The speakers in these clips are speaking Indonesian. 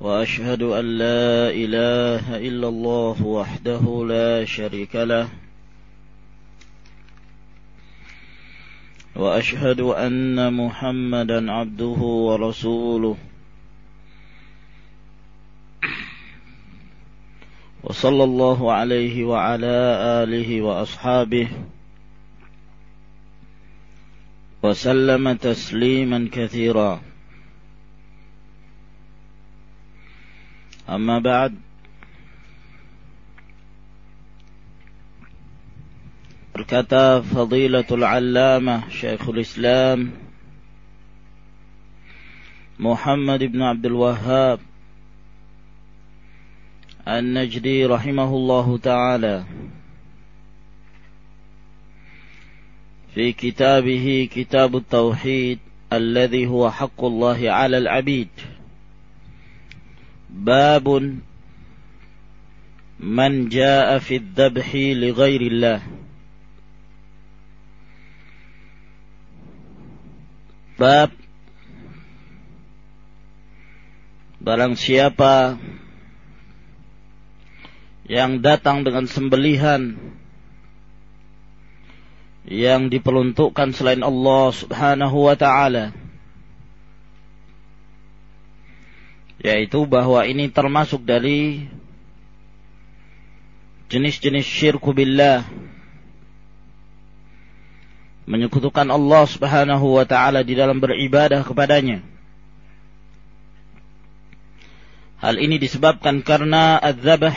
وأشهد أن لا إله إلا الله وحده لا شريك له. وأشهد أن محمدا عبده ورسوله. وصلى الله عليه وعلى آله وأصحابه. وسلم تسليما كثيرا. أما بعد الكتاب فضيلة العلامة شيخ الإسلام محمد بن عبد الوهاب النجدي رحمه الله تعالى في كتابه كتاب التوحيد الذي هو حق الله على العبيد. باب من جاء في الذبح لغير الله bab barang siapa yang datang dengan sembelihan yang diperuntukkan selain Allah Subhanahu wa taala yaitu bahwa ini termasuk dari jenis-jenis syirku billah menyekutukan Allah Subhanahu wa taala di dalam beribadah kepadanya. Hal ini disebabkan karena adzabah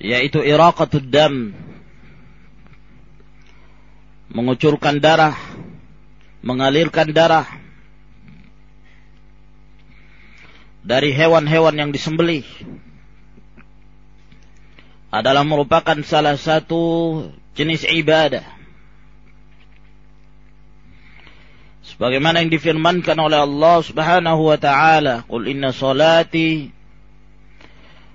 yaitu iraqatud dam mengucurkan darah mengalirkan darah dari hewan-hewan yang disembelih adalah merupakan salah satu jenis ibadah. Sebagaimana yang difirmankan oleh Allah Subhanahu wa taala, "Qul inna salati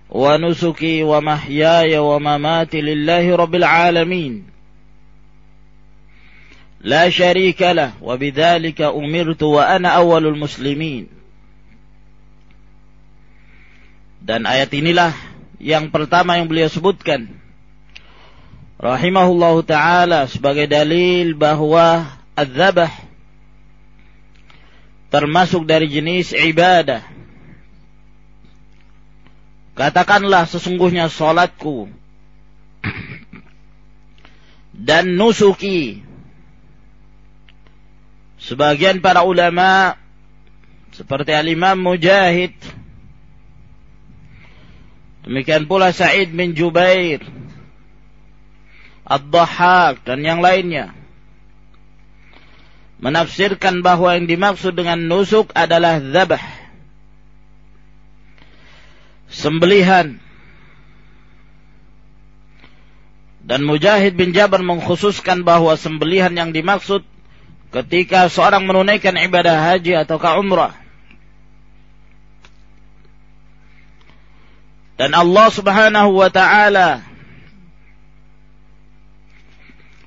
wa nusuki wa mahyaya wa mamati lillahi rabbil alamin." La syarika lah wa bidzalika umirtu wa ana awwalul muslimin. Dan ayat inilah yang pertama yang beliau sebutkan. Rahimahullahu taala sebagai dalil bahwa adzabah termasuk dari jenis ibadah. Katakanlah sesungguhnya salatku dan nusuki. Sebagian para ulama seperti al-Imam Mujahid Demikian pula Sa'id bin Jubair, Ad-Dahhak dan yang lainnya menafsirkan bahwa yang dimaksud dengan nusuk adalah zabah. Sembelihan. Dan Mujahid bin Jabar mengkhususkan bahwa sembelihan yang dimaksud ketika seorang menunaikan ibadah haji atau umrah Dan Allah Subhanahu wa taala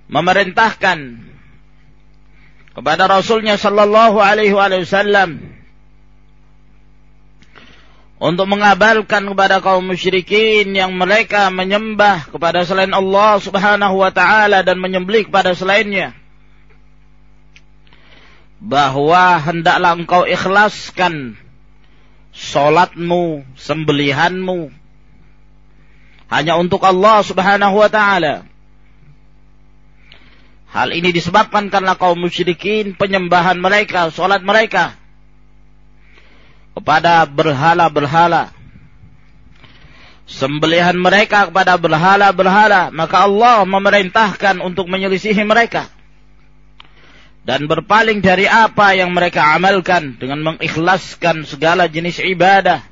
memerintahkan kepada Rasulnya sallallahu alaihi wasallam untuk mengabalkan kepada kaum musyrikin yang mereka menyembah kepada selain Allah Subhanahu wa taala dan menyembelih kepada selainnya bahwa hendaklah engkau ikhlaskan salatmu, sembelihanmu hanya untuk Allah Subhanahu wa taala. Hal ini disebabkan karena kaum musyrikin penyembahan mereka, salat mereka kepada berhala-berhala. Sembelihan mereka kepada berhala-berhala, maka Allah memerintahkan untuk menyelisihi mereka dan berpaling dari apa yang mereka amalkan dengan mengikhlaskan segala jenis ibadah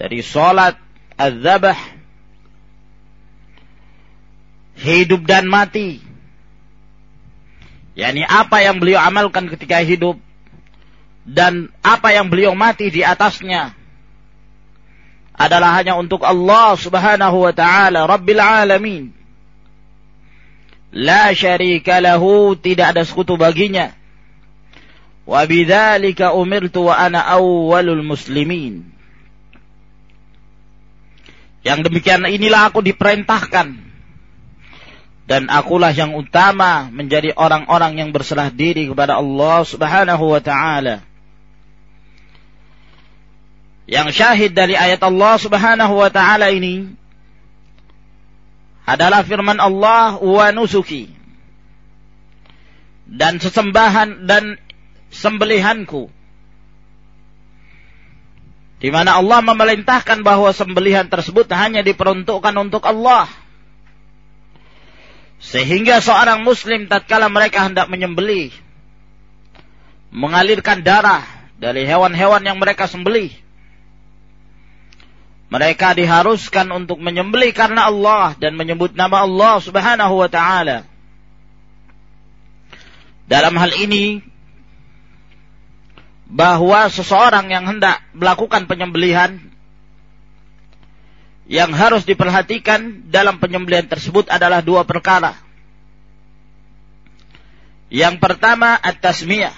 dari salat az-zabah hidup dan mati yakni apa yang beliau amalkan ketika hidup dan apa yang beliau mati di atasnya adalah hanya untuk Allah Subhanahu wa taala Rabbil alamin. La syarika lahu, tidak ada sekutu baginya. Wa bidzalika umirtu wa ana awwalul muslimin. Yang demikian inilah aku diperintahkan dan akulah yang utama menjadi orang-orang yang berserah diri kepada Allah Subhanahu wa taala. Yang syahid dari ayat Allah Subhanahu wa taala ini adalah firman Allah wa nusuki dan sesembahan dan sembelihanku di mana Allah memerintahkan bahwa sembelihan tersebut hanya diperuntukkan untuk Allah. Sehingga seorang muslim tatkala mereka hendak menyembelih mengalirkan darah dari hewan-hewan yang mereka sembelih mereka diharuskan untuk menyembelih karena Allah dan menyebut nama Allah Subhanahu wa taala. Dalam hal ini bahwa seseorang yang hendak melakukan penyembelihan yang harus diperhatikan dalam penyembelihan tersebut adalah dua perkara. Yang pertama at-tasmiyah.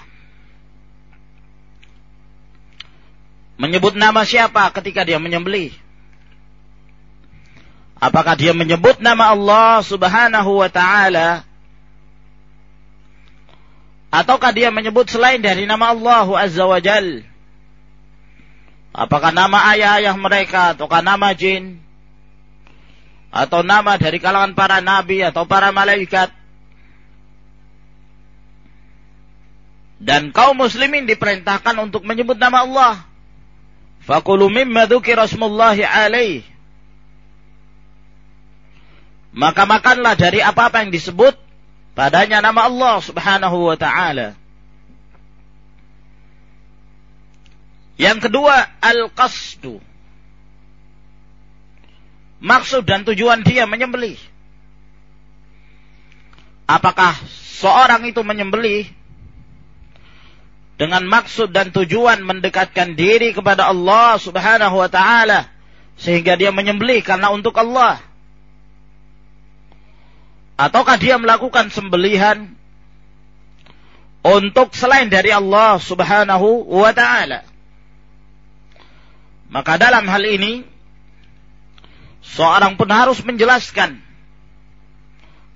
Menyebut nama siapa ketika dia menyembelih. Apakah dia menyebut nama Allah Subhanahu wa taala ataukah dia menyebut selain dari nama Allah Azza wa Jal? Apakah nama ayah-ayah mereka ataukah nama jin? Atau nama dari kalangan para nabi atau para malaikat? Dan kaum muslimin diperintahkan untuk menyebut nama Allah. Fakulu mimma dzukira smullahi alaih. Maka makanlah dari apa-apa yang disebut Padanya nama Allah subhanahu wa ta'ala. Yang kedua, al-qasdu. Maksud dan tujuan dia menyembelih. Apakah seorang itu menyembelih dengan maksud dan tujuan mendekatkan diri kepada Allah Subhanahu wa taala sehingga dia menyembelih karena untuk Allah ataukah dia melakukan sembelihan untuk selain dari Allah Subhanahu wa taala. Maka dalam hal ini seorang pun harus menjelaskan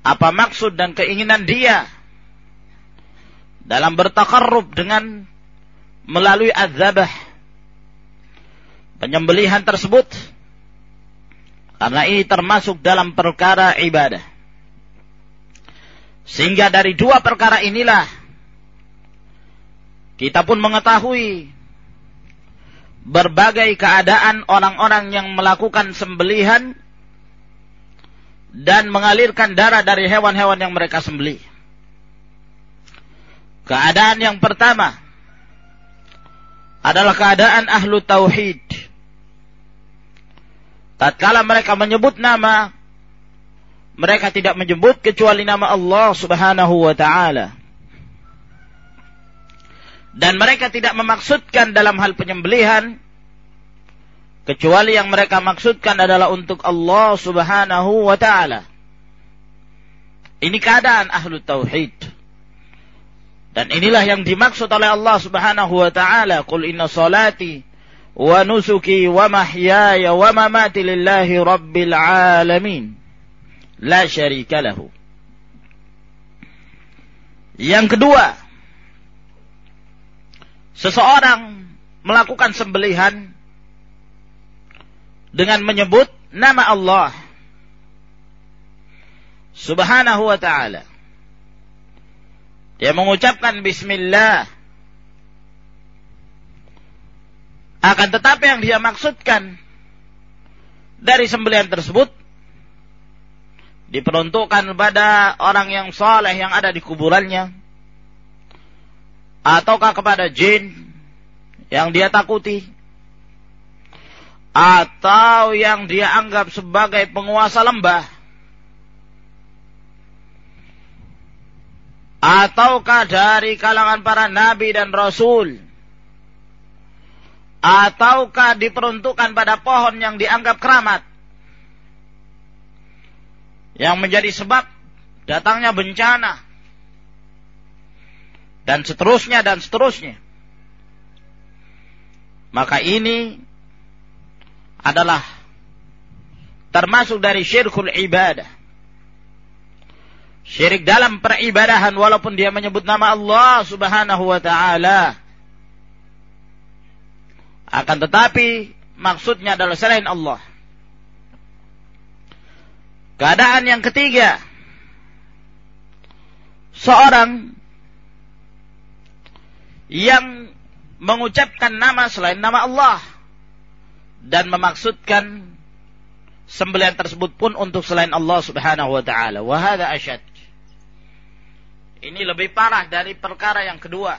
apa maksud dan keinginan dia dalam bertakarrub dengan melalui azabah penyembelihan tersebut karena ini termasuk dalam perkara ibadah. Sehingga dari dua perkara inilah kita pun mengetahui berbagai keadaan orang-orang yang melakukan sembelihan dan mengalirkan darah dari hewan-hewan yang mereka sembelih. Keadaan yang pertama adalah keadaan ahlu tauhid. Tatkala mereka menyebut nama mereka tidak menyebut kecuali nama Allah Subhanahu wa taala. Dan mereka tidak memaksudkan dalam hal penyembelihan kecuali yang mereka maksudkan adalah untuk Allah Subhanahu wa taala. Ini keadaan ahlu tauhid. Dan inilah yang dimaksud oleh Allah Subhanahu wa taala, "Qul inna salati wa nusuki wa mahyaya wa mamati lillahi rabbil alamin." la syarika lahu. Yang kedua, seseorang melakukan sembelihan dengan menyebut nama Allah Subhanahu wa taala. Dia mengucapkan bismillah. Akan tetapi yang dia maksudkan dari sembelihan tersebut diperuntukkan kepada orang yang saleh yang ada di kuburannya ataukah kepada jin yang dia takuti? Atau yang dia anggap sebagai penguasa lembah? Ataukah dari kalangan para nabi dan rasul? Ataukah diperuntukkan pada pohon yang dianggap keramat? Yang menjadi sebab datangnya bencana dan seterusnya dan seterusnya maka ini adalah termasuk dari syirkul ibadah. Syirik dalam peribadahan walaupun dia menyebut nama Allah subhanahu wa ta'ala. Akan tetapi maksudnya adalah selain Allah. Keadaan yang ketiga. Seorang yang mengucapkan nama selain nama Allah dan memaksudkan sembelihan tersebut pun untuk selain Allah Subhanahu wa taala. Wa hadza. Ini lebih parah dari perkara yang kedua.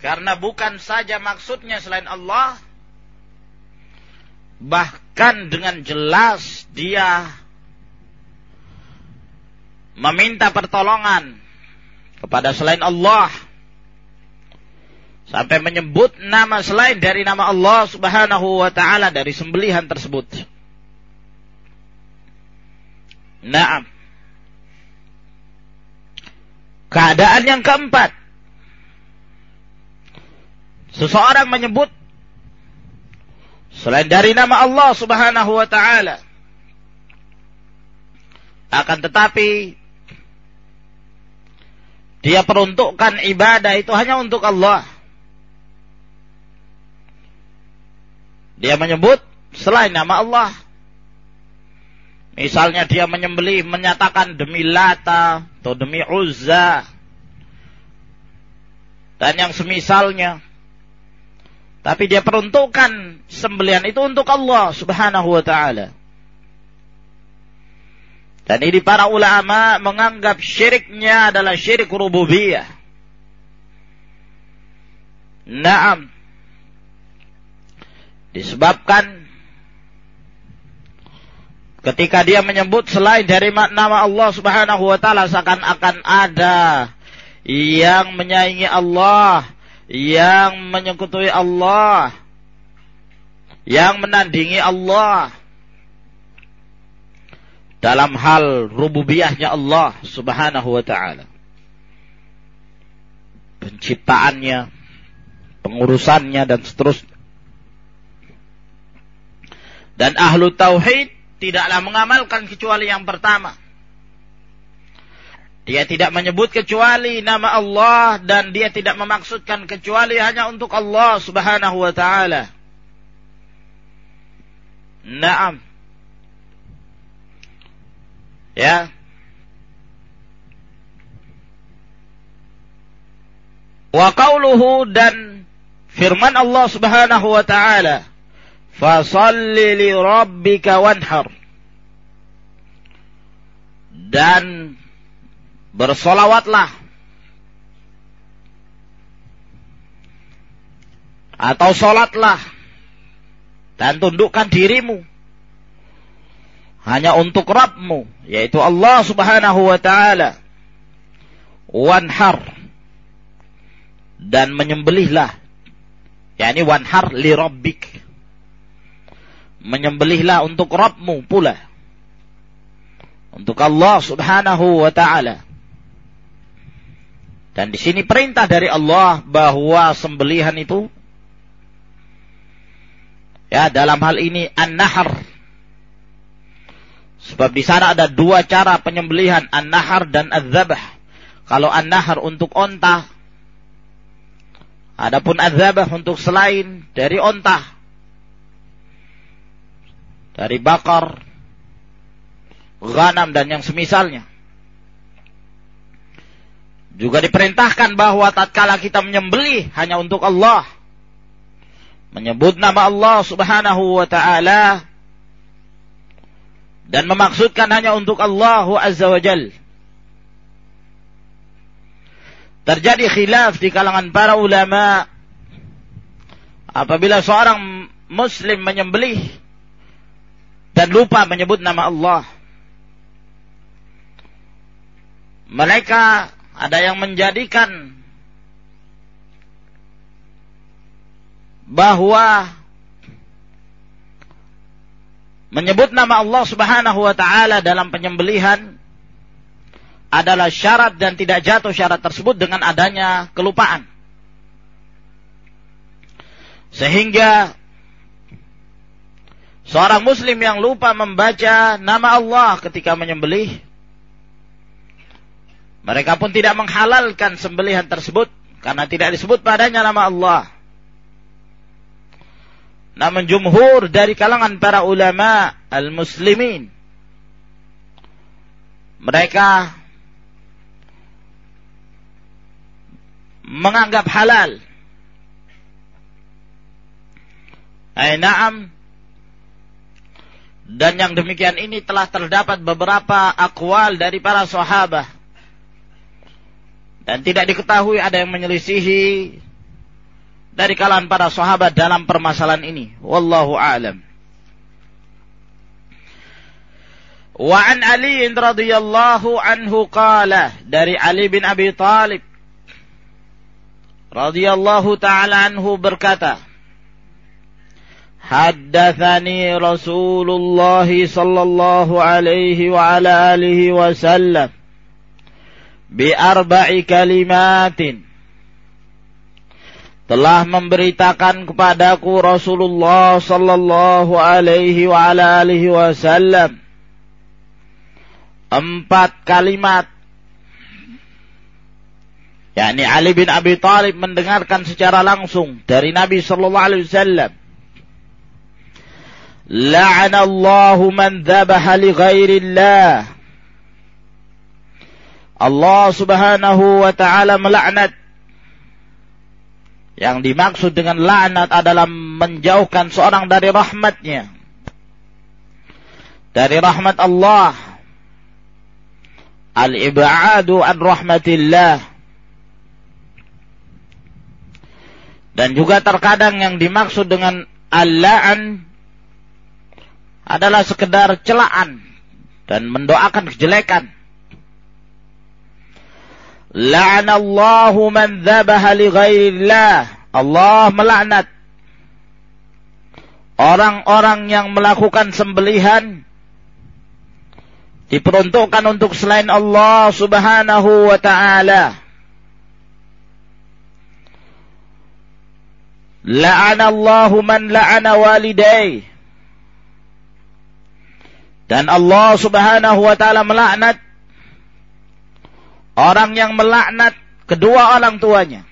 Karena bukan saja maksudnya selain Allah, bahkan dengan jelas dia meminta pertolongan kepada selain Allah sampai menyebut nama selain dari nama Allah Subhanahu wa taala dari sembelihan tersebut. Naam. Keadaan yang keempat. Seseorang menyebut selain dari nama Allah Subhanahu wa taala. Akan tetapi dia peruntukkan ibadah itu hanya untuk Allah. Dia menyebut selain nama Allah. Misalnya dia menyembelih menyatakan demi Lata atau demi Uzza dan yang semisalnya. Tapi dia peruntukkan sembelian itu untuk Allah Subhanahu wa taala. Dan ini para ulama menganggap syiriknya adalah syirik rububiyah. Naam. Disebabkan ketika dia menyebut selain dari nama Allah Subhanahu wa taala seakan-akan ada yang menyaingi Allah, yang menyekutui Allah, yang menandingi Allah dalam hal rububiyahnya Allah Subhanahu wa taala. Penciptaannya, pengurusannya dan seterusnya. Dan ahlu tauhid tidaklah mengamalkan kecuali yang pertama. Dia tidak menyebut kecuali nama Allah dan dia tidak memaksudkan kecuali hanya untuk Allah Subhanahu wa taala. Naam. Ya. Wa qauluhu dan firman Allah Subhanahu wa taala Fasalli li rabbika wanhar. Dan bersolawatlah. Atau solatlah. Dan tundukkan dirimu. Hanya untuk Rabbmu. Yaitu Allah subhanahu wa ta'ala. Wanhar. Dan menyembelihlah. yakni wanhar li rabbik menyembelihlah untuk Rabbmu pula. Untuk Allah subhanahu wa ta'ala. Dan di sini perintah dari Allah bahwa sembelihan itu ya dalam hal ini an-nahar. Sebab di sana ada dua cara penyembelihan an-nahar dan az-zabah. Kalau an-nahar untuk onta, adapun az-zabah untuk selain dari onta dari bakar, ghanam dan yang semisalnya. Juga diperintahkan bahwa tatkala kita menyembelih hanya untuk Allah. Menyebut nama Allah subhanahu wa ta'ala. Dan memaksudkan hanya untuk Allah azza wa jal. Terjadi khilaf di kalangan para ulama. apabila seorang muslim menyembelih dan lupa menyebut nama Allah. Mereka ada yang menjadikan bahwa menyebut nama Allah Subhanahu wa taala dalam penyembelihan adalah syarat dan tidak jatuh syarat tersebut dengan adanya kelupaan. Sehingga seorang muslim yang lupa membaca nama Allah ketika menyembelih mereka pun tidak menghalalkan sembelihan tersebut karena tidak disebut padanya nama Allah. Namun jumhur dari kalangan para ulama al-muslimin mereka menganggap halal Ay na'am. Dan yang demikian ini telah terdapat beberapa akwal dari para sahabat. Dan tidak diketahui ada yang menyelisihi dari kalangan para sahabat dalam permasalahan ini. Wallahu a'lam. Wa an Ali radhiyallahu anhu qala dari Ali bin Abi Talib radhiyallahu taala anhu berkata Haddatsani Rasulullah sallallahu alaihi wa ala alihi wasallam bi arba'i kalimatin telah memberitakan kepadaku Rasulullah sallallahu alaihi wa ala alihi wasallam empat kalimat. Yakni Ali bin Abi Thalib mendengarkan secara langsung dari Nabi sallallahu alaihi wasallam. La'anallahu man dzabaha li ghairillah. Allah subhanahu wa ta'ala melaknat yang dimaksud dengan laknat adalah menjauhkan seorang dari rahmatnya. Dari rahmat Allah. Al-ib'adu an rahmatillah. Dan juga terkadang yang dimaksud dengan al-la'an adalah sekedar celaan dan mendoakan kejelekan. La'anallahu man dzabaha li ghairillah. Allah melaknat orang-orang yang melakukan sembelihan diperuntukkan untuk selain Allah Subhanahu wa taala. La'anallahu man la'ana walidayhi dan Allah subhanahu wa ta'ala melaknat orang yang melaknat kedua orang tuanya.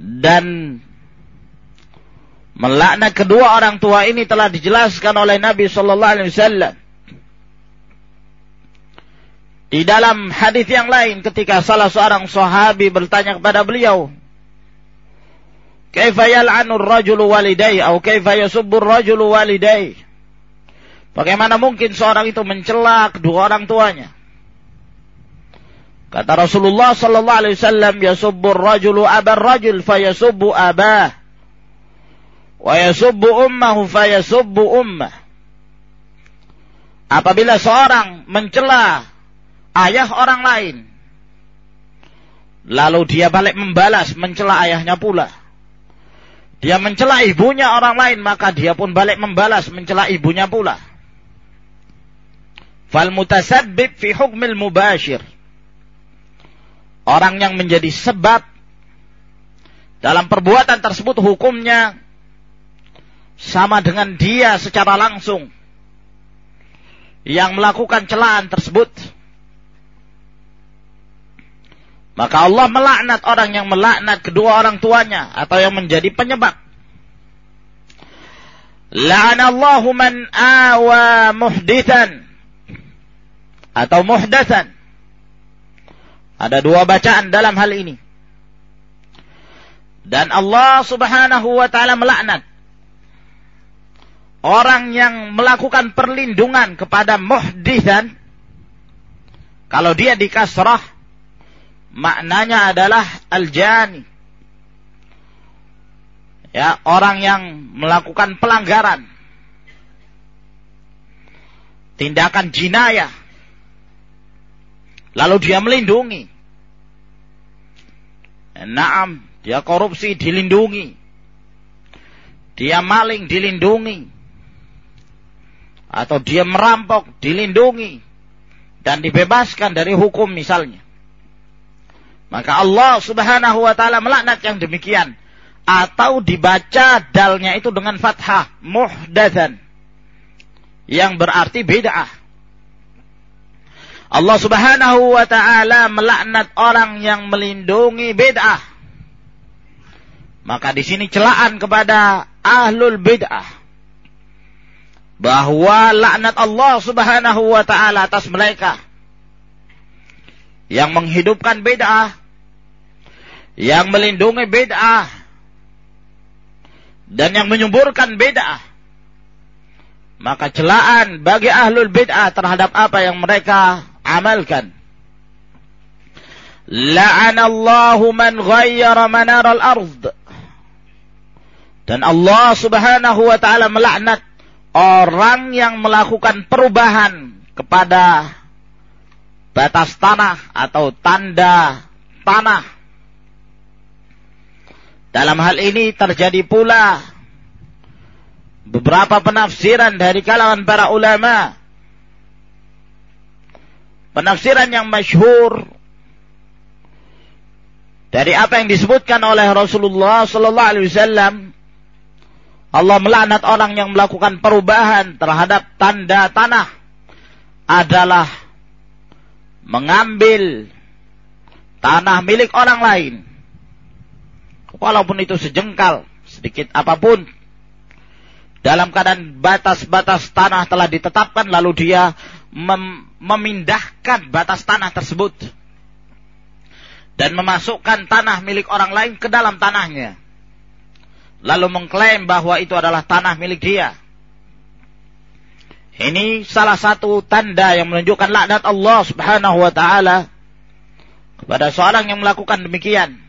Dan melaknat kedua orang tua ini telah dijelaskan oleh Nabi sallallahu alaihi wasallam. Di dalam hadis yang lain ketika salah seorang sahabi bertanya kepada beliau, Kaifa yal'anu rajulu walidai atau kaifa yasubbu rajulu walidai? Bagaimana mungkin seorang itu mencela kedua orang tuanya? Kata Rasulullah sallallahu alaihi wasallam, "Yasubbu rajulu abar rajul fayasubbu abah, wa yasubbu ummahu fayasubbu ummah." Apabila seorang mencela ayah orang lain, lalu dia balik membalas mencela ayahnya pula, dia mencela ibunya orang lain, maka dia pun balik membalas mencela ibunya pula. Fal mutasabbib fi hukmil mubashir. Orang yang menjadi sebab dalam perbuatan tersebut hukumnya sama dengan dia secara langsung yang melakukan celaan tersebut maka Allah melaknat orang yang melaknat kedua orang tuanya atau yang menjadi penyebab. La'anallahu man awa muhdithan atau muhdatsan. Ada dua bacaan dalam hal ini. Dan Allah Subhanahu wa taala melaknat orang yang melakukan perlindungan kepada muhdithan kalau dia di kasrah maknanya adalah al-jani. ya orang yang melakukan pelanggaran tindakan jinayah lalu dia melindungi Naam, dia korupsi dilindungi. Dia maling dilindungi. Atau dia merampok dilindungi. Dan dibebaskan dari hukum misalnya. Maka Allah subhanahu wa ta'ala melaknat yang demikian. Atau dibaca dalnya itu dengan fathah. Muhdathan. Yang berarti bid'ah. Allah Subhanahu wa taala melaknat orang yang melindungi bid'ah. Maka di sini celaan kepada ahlul bid'ah bahwa laknat Allah Subhanahu wa taala atas mereka yang menghidupkan bid'ah, yang melindungi bid'ah dan yang menyuburkan bid'ah. Maka celaan bagi ahlul bid'ah terhadap apa yang mereka amalkan. La'anallahu man ghayyara manar al-ard. Dan Allah subhanahu wa ta'ala melaknat orang yang melakukan perubahan kepada batas tanah atau tanda tanah. Dalam hal ini terjadi pula beberapa penafsiran dari kalangan para ulama penafsiran yang masyhur dari apa yang disebutkan oleh Rasulullah sallallahu alaihi wasallam Allah melaknat orang yang melakukan perubahan terhadap tanda tanah adalah mengambil tanah milik orang lain. Walaupun itu sejengkal sedikit apa pun. Dalam keadaan batas-batas tanah telah ditetapkan lalu dia mem memindahkan batas tanah tersebut. Dan memasukkan tanah milik orang lain ke dalam tanahnya. Lalu mengklaim bahwa itu adalah tanah milik dia. Ini salah satu tanda yang menunjukkan laknat Allah Subhanahu wa taala kepada seorang yang melakukan demikian.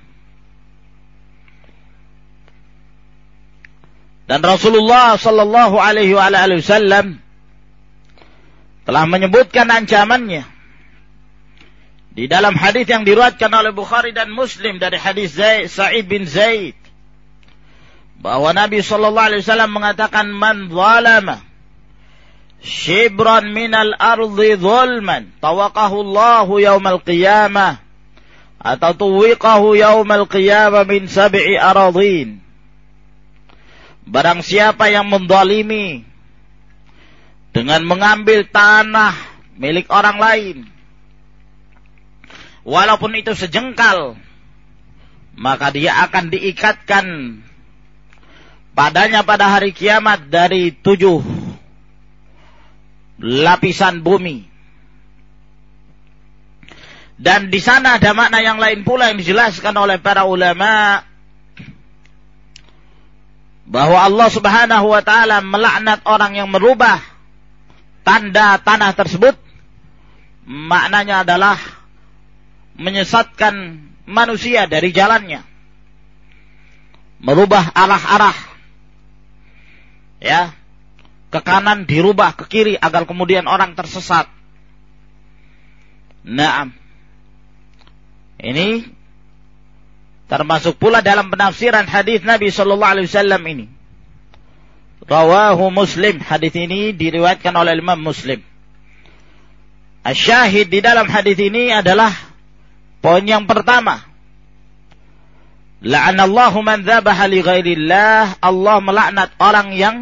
Dan Rasulullah sallallahu alaihi wasallam telah menyebutkan ancamannya. Di dalam hadis yang diriwayatkan oleh Bukhari dan Muslim dari hadis Zaid, Sa'id bin Zaid bahwa Nabi sallallahu alaihi wasallam mengatakan man zalama shibran minal ardi zulman tawaqahu Allah yaumal qiyamah atau tuwiqahu yaumal qiyamah min sab'i aradin Barang siapa yang mendalimi dengan mengambil tanah milik orang lain. Walaupun itu sejengkal, maka dia akan diikatkan padanya pada hari kiamat dari tujuh lapisan bumi. Dan di sana ada makna yang lain pula yang dijelaskan oleh para ulama bahwa Allah Subhanahu wa taala melaknat orang yang merubah tanda tanah tersebut maknanya adalah menyesatkan manusia dari jalannya. Merubah arah-arah. Ya ke kanan dirubah ke kiri agar kemudian orang tersesat. Nah, ini termasuk pula dalam penafsiran hadis Nabi Shallallahu Alaihi Wasallam ini Rawahu Muslim. Hadis ini diriwayatkan oleh Imam Muslim. Asyahid di dalam hadis ini adalah poin yang pertama. La'anallahu man dzabaha li ghairillah. Allah melaknat orang yang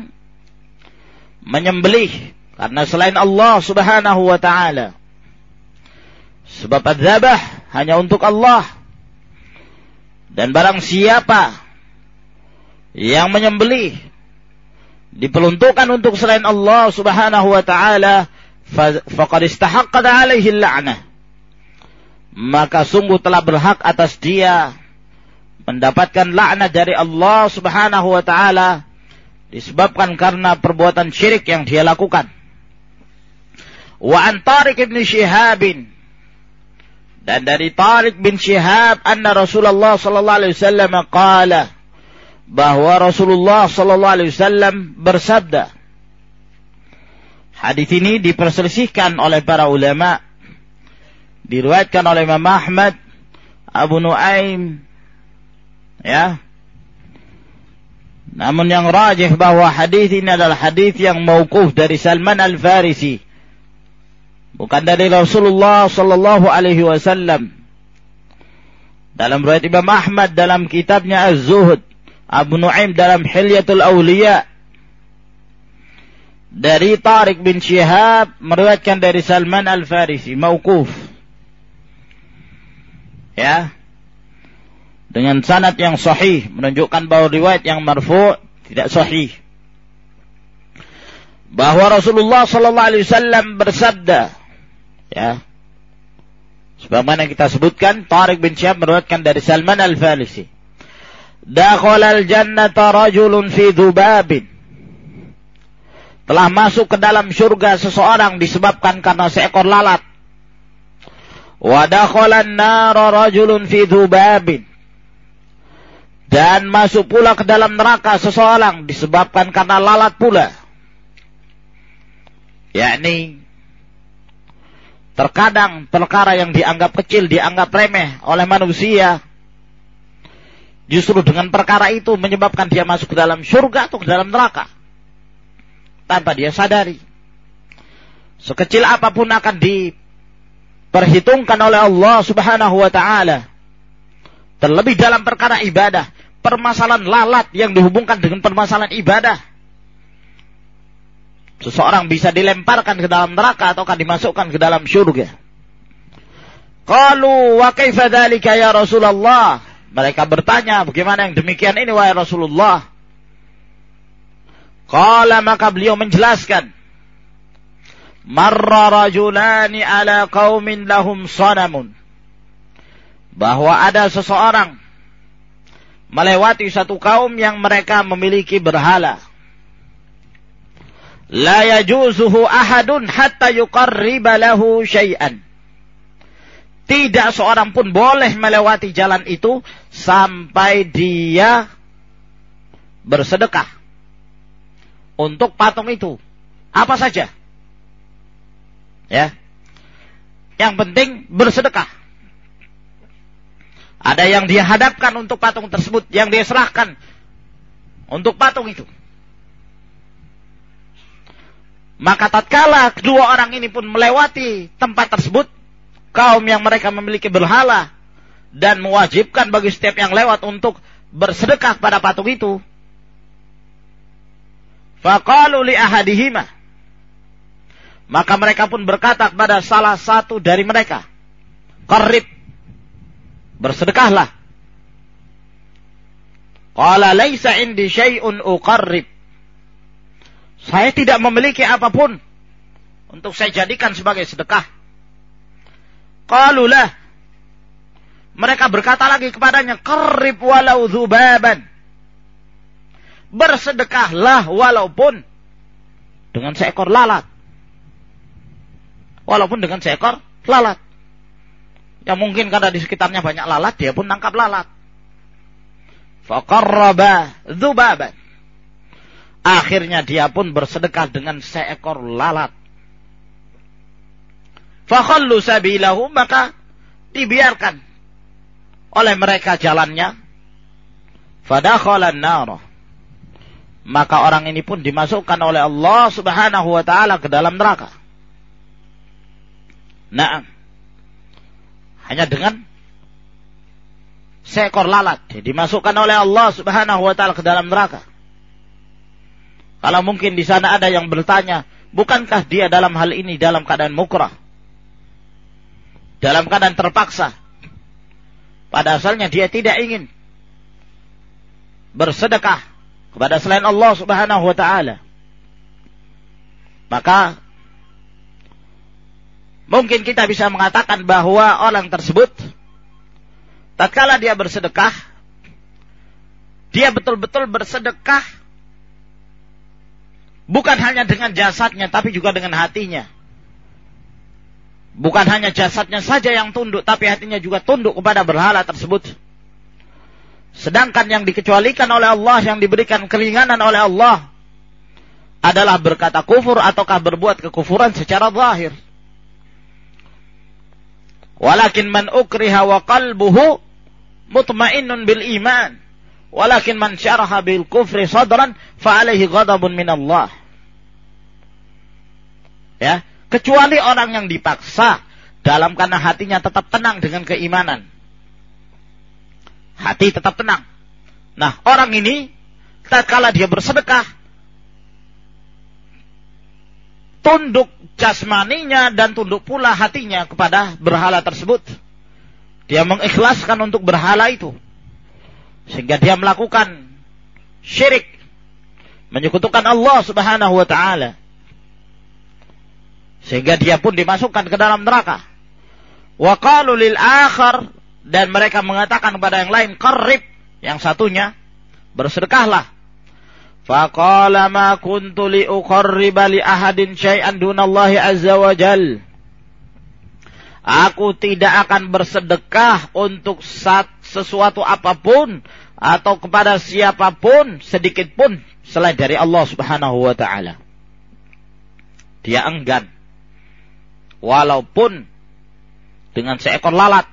menyembelih karena selain Allah Subhanahu wa taala. Sebab adzabah hanya untuk Allah. Dan barang siapa yang menyembelih diperuntukkan untuk selain Allah Subhanahu wa taala faqad istahaqqat alaihi la'nah maka sungguh telah berhak atas dia mendapatkan laknat dari Allah Subhanahu wa taala disebabkan karena perbuatan syirik yang dia lakukan. Wa an Tariq bin Shihab dan dari Tariq bin Shihab anna Rasulullah sallallahu alaihi wasallam qala bahwa Rasulullah sallallahu alaihi wasallam bersabda. Hadis ini diperselisihkan oleh para ulama diriwayatkan oleh Imam Ahmad Abu Nuaim ya. Namun yang rajih bahwa hadis ini adalah hadis yang mauquf dari Salman Al-Farisi bukan dari Rasulullah sallallahu alaihi wasallam. Dalam riwayat Imam Ahmad dalam kitabnya Az-Zuhud Abu Nuaim dalam Hilyatul Awliya dari Tariq bin Syihab meriwayatkan dari Salman Al-Farisi mauquf. Ya. Dengan sanad yang sahih menunjukkan bahwa riwayat yang marfu tidak sahih. Bahwa Rasulullah sallallahu alaihi wasallam bersabda ya. Sebagaimana kita sebutkan, Tariq bin Syihab meriwayatkan dari Salman Al-Farisi. Dakhala al-jannata rajulun fi dhubabin. Telah masuk ke dalam surga seseorang disebabkan karena seekor lalat. Wa dakhala an-nara rajulun fi dhubabin. Dan masuk pula ke dalam neraka seseorang disebabkan karena lalat pula. Yakni Terkadang perkara yang dianggap kecil, dianggap remeh oleh manusia. Justru dengan perkara itu menyebabkan dia masuk ke dalam surga atau ke dalam neraka. Tanpa dia sadari. Sekecil apa pun akan diperhitungkan oleh Allah subhanahu wa ta'ala. Terlebih dalam perkara ibadah. Permasalahan lalat yang dihubungkan dengan permasalahan ibadah seseorang bisa dilemparkan ke dalam neraka atau akan dimasukkan ke dalam syurga. Qalu wa kaifa dzalika ya Rasulullah? Mereka bertanya, bagaimana yang demikian ini wahai Rasulullah? Qala maka beliau menjelaskan, Marra rajulani ala qaumin lahum sanamun. Bahwa ada seseorang melewati satu kaum yang mereka memiliki berhala la yajuzuhu ahadun hatta yuqarriba lahu syai'an. Tidak seorang pun boleh melewati jalan itu sampai dia bersedekah untuk patung itu. Apa saja. Ya. Yang penting bersedekah. Ada yang dia hadapkan untuk patung tersebut, yang dia serahkan untuk patung itu. Maka tatkala kedua orang ini pun melewati tempat tersebut, kaum yang mereka memiliki berhala dan mewajibkan bagi setiap yang lewat untuk bersedekah pada patung itu. Faqalu li ahadihima. Maka mereka pun berkata kepada salah satu dari mereka, "Qarrib, bersedekahlah." Qala laisa indi syai'un uqarrib. Saya tidak memiliki apa pun untuk saya jadikan sebagai sedekah. Qalulah. Mereka berkata lagi kepadanya, Kerib walau zubaban. Bersedekahlah walaupun dengan seekor lalat. Walaupun dengan seekor lalat. Ya mungkin karena di sekitarnya banyak lalat, dia pun nangkap lalat. Faqarraba zubaban. Akhirnya dia pun bersedekah dengan seekor lalat. Fakhallu sabilahu maka dibiarkan oleh mereka jalannya. Fadakhalan nara. Maka orang ini pun dimasukkan oleh Allah subhanahu wa ta'ala ke dalam neraka. Nah, hanya dengan seekor lalat dimasukkan oleh Allah subhanahu wa ta'ala ke dalam neraka. Kalau mungkin di sana ada yang bertanya, bukankah dia dalam hal ini dalam keadaan mukrah? Dalam keadaan terpaksa. Pada asalnya dia tidak ingin bersedekah kepada selain Allah Subhanahu wa taala. Maka mungkin kita bisa mengatakan bahwa orang tersebut tatkala dia bersedekah dia betul-betul bersedekah Bukan hanya dengan jasadnya, tapi juga dengan hatinya. Bukan hanya jasadnya saja yang tunduk, tapi hatinya juga tunduk kepada berhala tersebut. Sedangkan yang dikecualikan oleh Allah, yang diberikan keringanan oleh Allah, adalah berkata kufur ataukah berbuat kekufuran secara zahir. Walakin man ukriha wa qalbuhu mutmainnun bil iman. Walakin man syaraha bil kufri sadran fa alaihi ghadabun min Allah. Ya, kecuali orang yang dipaksa dalam karena hatinya tetap tenang dengan keimanan. Hati tetap tenang. Nah, orang ini tatkala dia bersedekah tunduk jasmaninya dan tunduk pula hatinya kepada berhala tersebut. Dia mengikhlaskan untuk berhala itu. Sehingga dia melakukan syirik. Menyekutukan Allah subhanahu wa ta'ala. Sehingga dia pun dimasukkan ke dalam neraka. Wa qalu lil akhar dan mereka mengatakan kepada yang lain qarrib. Yang satunya bersedekahlah. Faqala ma kuntu li uqarriba li ahadin syai'an dunallahi azza wa jal. Aku tidak akan bersedekah untuk sesuatu apa pun atau kepada siapa pun sedikit pun selain dari Allah Subhanahu wa taala. Dia enggan walaupun dengan seekor lalat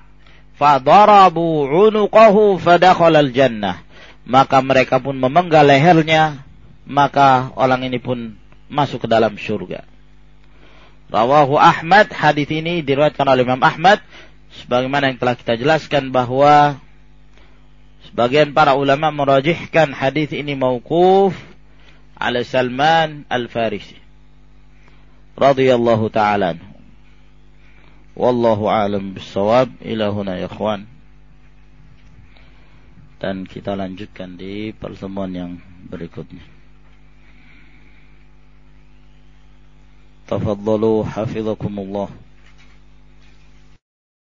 fadarabu unuqahu fadakhalal jannah. Maka mereka pun memenggal lehernya maka orang ini pun masuk ke dalam surga. Rawahu Ahmad hadis ini diriwayatkan oleh Imam Ahmad sebagaimana yang telah kita jelaskan bahwa sebagian para ulama merajihkan hadis ini mauquf ala Salman Al-Farisi. Radhiyallahu taala Wallahu alam bisawab ila huna ya ikhwan. Dan kita lanjutkan di pertemuan yang berikutnya. Tafadhalu hafizakumullah.